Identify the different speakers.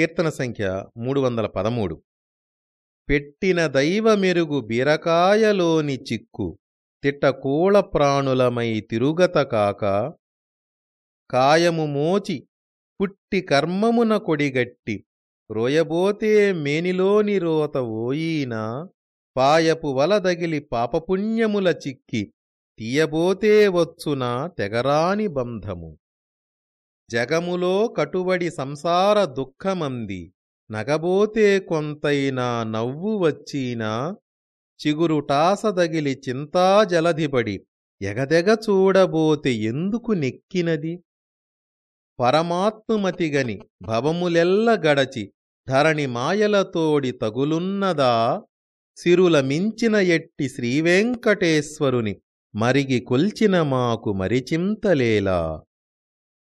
Speaker 1: కీర్తన సంఖ్య మూడు వందల పదమూడు పెట్టిన దైవ మెరుగు బీరకాయలోని చిక్కు తిట్టకూళ ప్రాణులమై తిరుగత కాక కాయము మోచి పుట్టి కర్మమున కొడిగట్టి రోయబోతే మేనిలోని రోత ఓయినా పాయపు వలదగిలి పాపపుణ్యముల చిక్కి తీయబోతే వచ్చునా తెగరాని బంధము. జగములో కటుబడి సంసార దుఃఖమంది. నగబోతే కొంతైనా నవ్వు వచ్చినా చిగురుటాసదగిలి చింతాజలధిపడి ఎగదెగ చూడబోతే ఎందుకు నెక్కినది? పరమాత్మమతిగని భవములెల్ల గడచి ధరణి మాయలతోడి తగులున్నదా? సిరుల మించిన ఎట్టి శ్రీవెంకటేశ్వరుని మరిగి కొల్చిన మాకు మరిచింతలేలా?